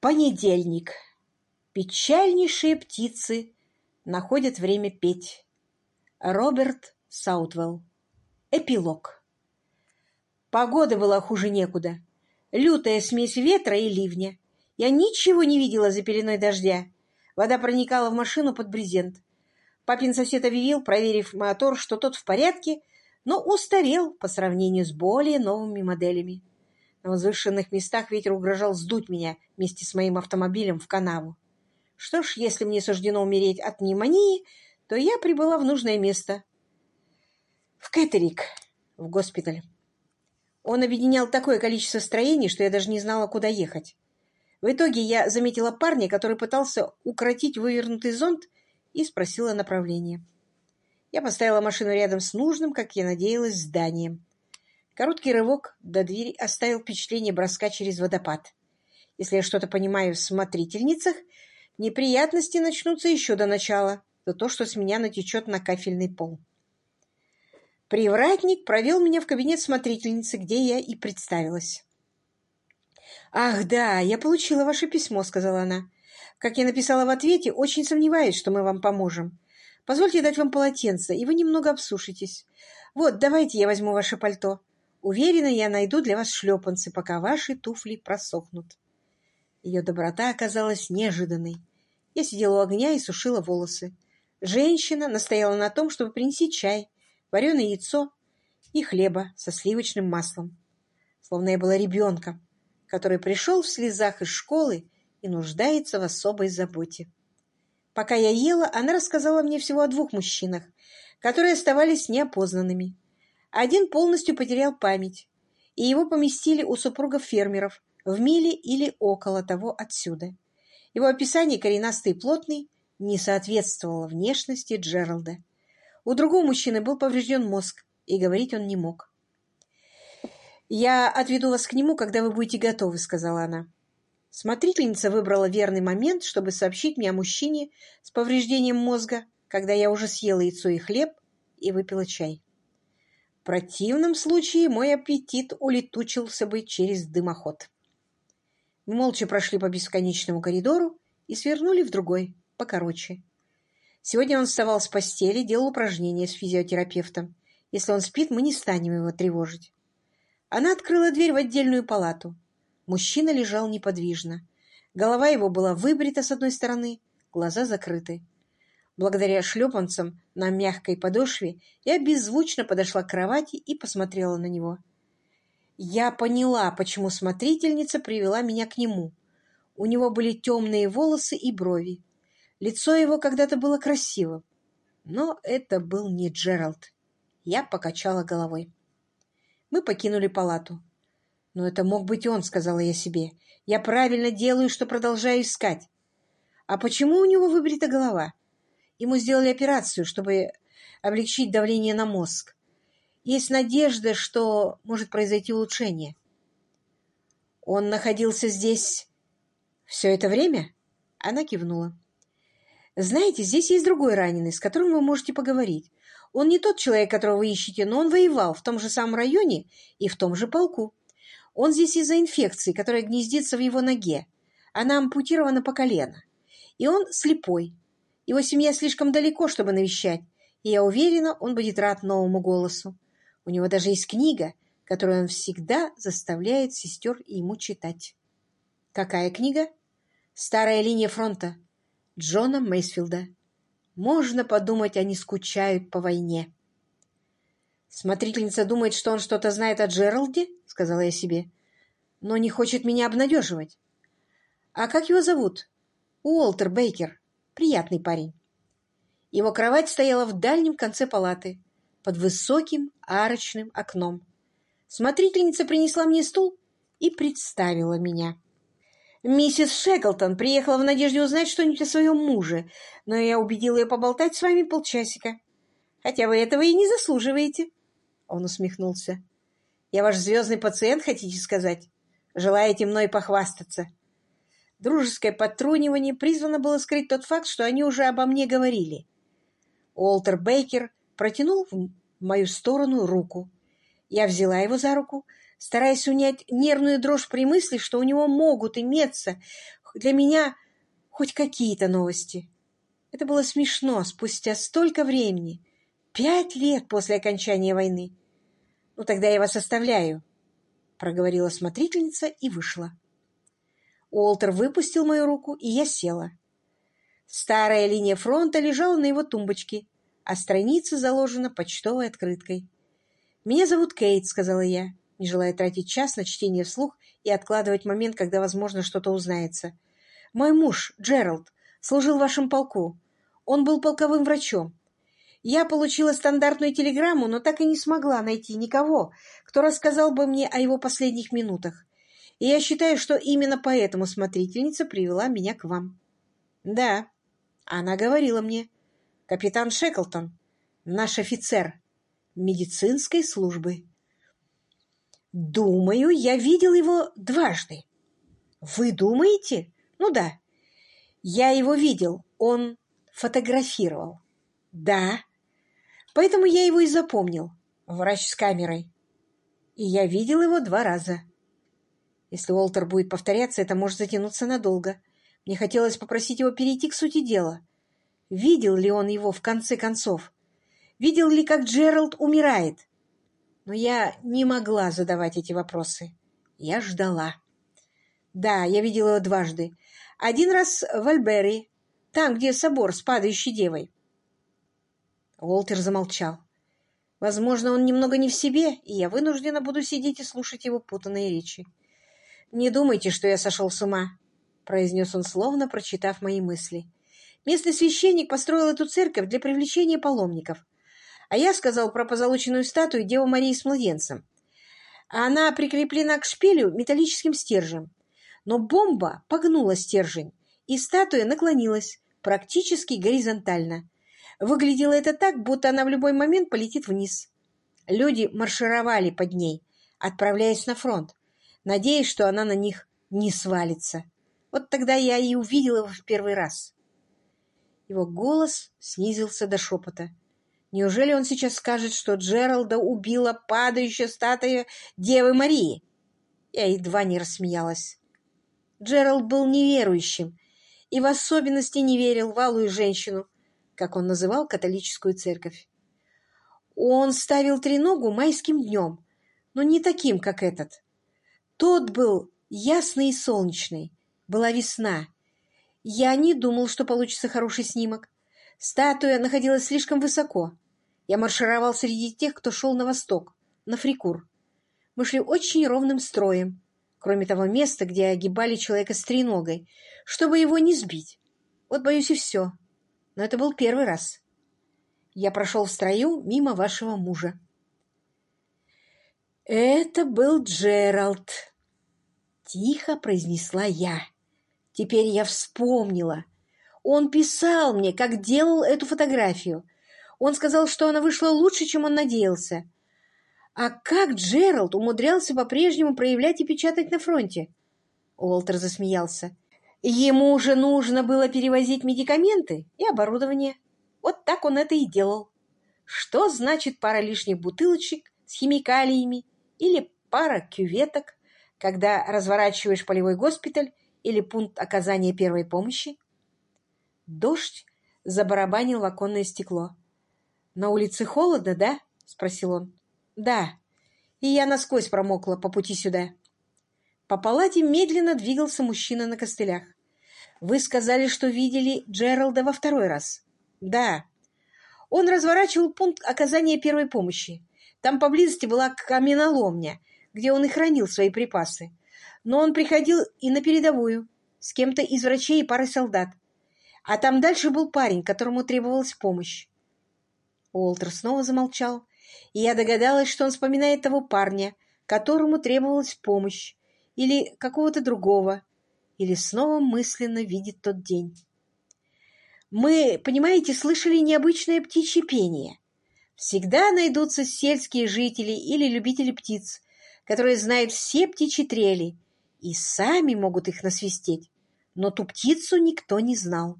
Понедельник. Печальнейшие птицы находят время петь. Роберт Саутвелл. Эпилог. Погода была хуже некуда. Лютая смесь ветра и ливня. Я ничего не видела за пеленой дождя. Вода проникала в машину под брезент. Папин сосед объявил, проверив мотор, что тот в порядке, но устарел по сравнению с более новыми моделями. На возвышенных местах ветер угрожал сдуть меня вместе с моим автомобилем в канаву. Что ж, если мне суждено умереть от пневмонии, то я прибыла в нужное место. В Кэтерик, в госпиталь. Он объединял такое количество строений, что я даже не знала, куда ехать. В итоге я заметила парня, который пытался укротить вывернутый зонт, и спросила направление. Я поставила машину рядом с нужным, как я надеялась, зданием. Короткий рывок до двери оставил впечатление броска через водопад. Если я что-то понимаю в смотрительницах, неприятности начнутся еще до начала, за то, что с меня натечет на кафельный пол. Привратник провел меня в кабинет смотрительницы, где я и представилась. «Ах, да, я получила ваше письмо», — сказала она. «Как я написала в ответе, очень сомневаюсь, что мы вам поможем. Позвольте дать вам полотенце, и вы немного обсушитесь. Вот, давайте я возьму ваше пальто. Уверена, я найду для вас шлепанцы, пока ваши туфли просохнут. Ее доброта оказалась неожиданной. Я сидела у огня и сушила волосы. Женщина настояла на том, чтобы принести чай, вареное яйцо и хлеба со сливочным маслом. Словно я была ребенком, который пришел в слезах из школы и нуждается в особой заботе. Пока я ела, она рассказала мне всего о двух мужчинах, которые оставались неопознанными. Один полностью потерял память, и его поместили у супругов фермеров в миле или около того отсюда. Его описание коренастый и плотный не соответствовало внешности Джералда. У другого мужчины был поврежден мозг, и говорить он не мог. «Я отведу вас к нему, когда вы будете готовы», — сказала она. Смотрительница выбрала верный момент, чтобы сообщить мне о мужчине с повреждением мозга, когда я уже съела яйцо и хлеб и выпила чай противном случае мой аппетит улетучился бы через дымоход. Мы молча прошли по бесконечному коридору и свернули в другой, покороче. Сегодня он вставал с постели, делал упражнения с физиотерапевтом. Если он спит, мы не станем его тревожить. Она открыла дверь в отдельную палату. Мужчина лежал неподвижно. Голова его была выбрита с одной стороны, глаза закрыты. Благодаря шлепанцам на мягкой подошве я беззвучно подошла к кровати и посмотрела на него. Я поняла, почему смотрительница привела меня к нему. У него были темные волосы и брови. Лицо его когда-то было красивым. Но это был не Джеральд. Я покачала головой. Мы покинули палату. «Но это мог быть он», — сказала я себе. «Я правильно делаю, что продолжаю искать». «А почему у него выбрита голова?» Ему сделали операцию, чтобы облегчить давление на мозг. Есть надежда, что может произойти улучшение. Он находился здесь все это время? Она кивнула. Знаете, здесь есть другой раненый, с которым вы можете поговорить. Он не тот человек, которого вы ищете, но он воевал в том же самом районе и в том же полку. Он здесь из-за инфекции, которая гнездится в его ноге. Она ампутирована по колено. И он слепой, его семья слишком далеко, чтобы навещать, и я уверена, он будет рад новому голосу. У него даже есть книга, которую он всегда заставляет сестер ему читать. Какая книга? «Старая линия фронта» Джона Мейсфилда. Можно подумать, они скучают по войне. Смотрительница думает, что он что-то знает о Джералде, сказала я себе, но не хочет меня обнадеживать. А как его зовут? Уолтер Бейкер. Приятный парень. Его кровать стояла в дальнем конце палаты, под высоким арочным окном. Смотрительница принесла мне стул и представила меня. «Миссис Шеклтон приехала в надежде узнать что-нибудь о своем муже, но я убедила ее поболтать с вами полчасика. Хотя вы этого и не заслуживаете». Он усмехнулся. «Я ваш звездный пациент, хотите сказать? Желаете мной похвастаться?» Дружеское подтрунивание призвано было скрыть тот факт, что они уже обо мне говорили. Уолтер Бейкер протянул в мою сторону руку. Я взяла его за руку, стараясь унять нервную дрожь при мысли, что у него могут иметься для меня хоть какие-то новости. Это было смешно спустя столько времени, пять лет после окончания войны. Ну, тогда я вас оставляю, — проговорила смотрительница и вышла. Уолтер выпустил мою руку, и я села. Старая линия фронта лежала на его тумбочке, а страница заложена почтовой открыткой. «Меня зовут Кейт», — сказала я, не желая тратить час на чтение вслух и откладывать момент, когда, возможно, что-то узнается. «Мой муж, Джеральд, служил в вашем полку. Он был полковым врачом. Я получила стандартную телеграмму, но так и не смогла найти никого, кто рассказал бы мне о его последних минутах. И я считаю, что именно поэтому смотрительница привела меня к вам». «Да», она говорила мне, капитан Шеклтон, наш офицер медицинской службы. Думаю, я видел его дважды. Вы думаете? Ну да. Я его видел. Он фотографировал. Да. Поэтому я его и запомнил. Врач с камерой. И я видел его два раза. Если Уолтер будет повторяться, это может затянуться надолго. Мне хотелось попросить его перейти к сути дела. Видел ли он его в конце концов? Видел ли, как Джеральд умирает? Но я не могла задавать эти вопросы. Я ждала. Да, я видела его дважды. Один раз в Альбери, там, где собор с падающей девой. Уолтер замолчал. Возможно, он немного не в себе, и я вынуждена буду сидеть и слушать его путанные речи. «Не думайте, что я сошел с ума произнес он, словно прочитав мои мысли. Местный священник построил эту церковь для привлечения паломников. А я сказал про позолоченную статую Девы Марии с младенцем. Она прикреплена к шпилю металлическим стержнем. Но бомба погнула стержень, и статуя наклонилась, практически горизонтально. Выглядело это так, будто она в любой момент полетит вниз. Люди маршировали под ней, отправляясь на фронт, надеясь, что она на них не свалится. Вот тогда я и увидел его в первый раз. Его голос снизился до шепота. Неужели он сейчас скажет, что Джералда убила падающая статуя Девы Марии? Я едва не рассмеялась. Джеральд был неверующим и в особенности не верил в алую женщину, как он называл католическую церковь. Он ставил треногу майским днем, но не таким, как этот. Тот был ясный и солнечный, была весна. Я не думал, что получится хороший снимок. Статуя находилась слишком высоко. Я маршировал среди тех, кто шел на восток, на Фрикур. Мы шли очень ровным строем, кроме того места, где огибали человека с треногой, чтобы его не сбить. Вот, боюсь, и все. Но это был первый раз. Я прошел в строю мимо вашего мужа. «Это был Джеральд», — тихо произнесла я. Теперь я вспомнила. Он писал мне, как делал эту фотографию. Он сказал, что она вышла лучше, чем он надеялся. А как Джеральд умудрялся по-прежнему проявлять и печатать на фронте? Уолтер засмеялся. Ему уже нужно было перевозить медикаменты и оборудование. Вот так он это и делал. Что значит пара лишних бутылочек с химикалиями или пара кюветок, когда разворачиваешь полевой госпиталь или пункт оказания первой помощи? Дождь забарабанил в оконное стекло. «На улице холодно, да?» — спросил он. «Да. И я насквозь промокла по пути сюда». По палате медленно двигался мужчина на костылях. «Вы сказали, что видели Джералда во второй раз?» «Да». Он разворачивал пункт оказания первой помощи. Там поблизости была каменоломня, где он и хранил свои припасы но он приходил и на передовую, с кем-то из врачей и парой солдат. А там дальше был парень, которому требовалась помощь. Уолтер снова замолчал, и я догадалась, что он вспоминает того парня, которому требовалась помощь, или какого-то другого, или снова мысленно видит тот день. Мы, понимаете, слышали необычное птичье пение. Всегда найдутся сельские жители или любители птиц, которые знают все птичьи трели и сами могут их насвистеть, но ту птицу никто не знал.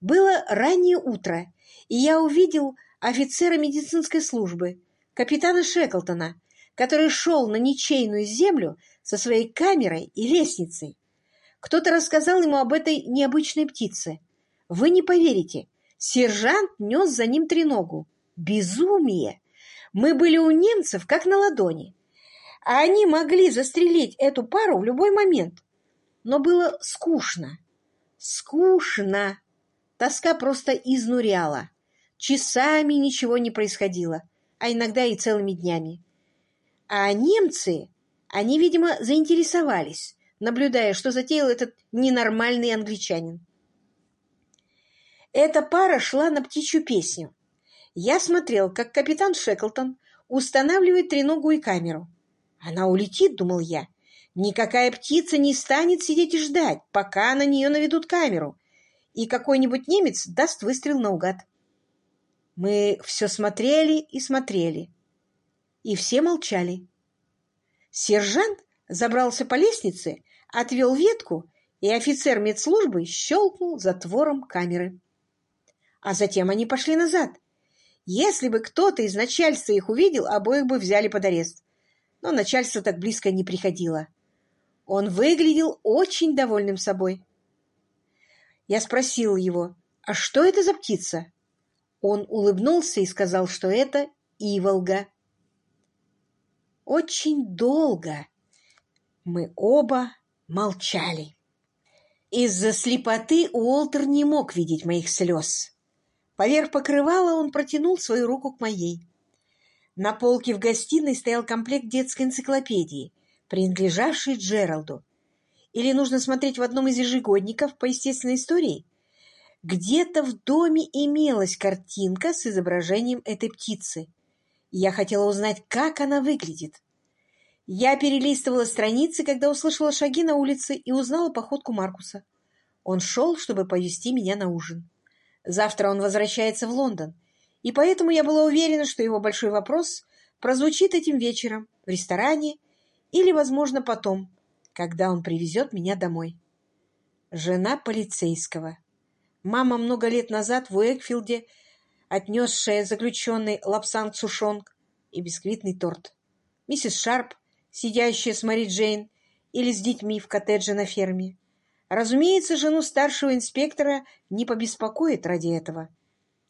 Было раннее утро, и я увидел офицера медицинской службы, капитана Шеклтона, который шел на ничейную землю со своей камерой и лестницей. Кто-то рассказал ему об этой необычной птице. Вы не поверите, сержант нес за ним треногу. Безумие! Мы были у немцев как на ладони. А они могли застрелить эту пару в любой момент. Но было скучно. Скучно. Тоска просто изнуряла. Часами ничего не происходило, а иногда и целыми днями. А немцы, они, видимо, заинтересовались, наблюдая, что затеял этот ненормальный англичанин. Эта пара шла на птичью песню. Я смотрел, как капитан Шеклтон устанавливает треногу и камеру. Она улетит, думал я. Никакая птица не станет сидеть и ждать, пока на нее наведут камеру, и какой-нибудь немец даст выстрел наугад. Мы все смотрели и смотрели, и все молчали. Сержант забрался по лестнице, отвел ветку, и офицер медслужбы щелкнул затвором камеры. А затем они пошли назад. Если бы кто-то из начальства их увидел, обоих бы взяли под арест. Но начальство так близко не приходило. Он выглядел очень довольным собой. Я спросил его, а что это за птица? Он улыбнулся и сказал, что это иволга. Очень долго мы оба молчали. Из-за слепоты Уолтер не мог видеть моих слез. Поверх покрывала он протянул свою руку к моей. На полке в гостиной стоял комплект детской энциклопедии, принадлежавший Джералду. Или нужно смотреть в одном из ежегодников по естественной истории? Где-то в доме имелась картинка с изображением этой птицы. Я хотела узнать, как она выглядит. Я перелистывала страницы, когда услышала шаги на улице и узнала походку Маркуса. Он шел, чтобы повезти меня на ужин. Завтра он возвращается в Лондон, и поэтому я была уверена, что его большой вопрос прозвучит этим вечером в ресторане или, возможно, потом, когда он привезет меня домой. Жена полицейского. Мама много лет назад в Уэкфилде, отнесшая заключенный лапсанг сушонг и бисквитный торт. Миссис Шарп, сидящая с Мари Джейн или с детьми в коттедже на ферме. Разумеется, жену старшего инспектора не побеспокоит ради этого.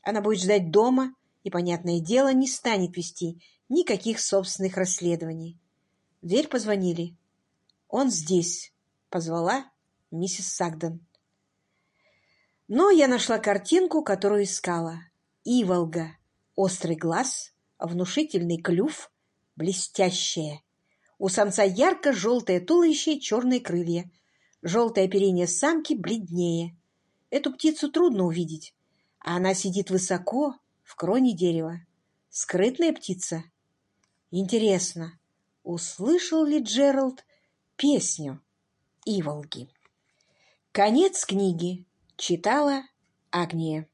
Она будет ждать дома и, понятное дело, не станет вести никаких собственных расследований. В дверь позвонили. «Он здесь», — позвала миссис Сагден. Но я нашла картинку, которую искала. Иволга, острый глаз, внушительный клюв, блестящая. У самца ярко-желтое туловище и черные крылья. Желтое оперение самки бледнее. Эту птицу трудно увидеть, а она сидит высоко, в кроне дерева. Скрытная птица. Интересно, услышал ли Джеральд песню Иволги. Конец книги. Читала Агния.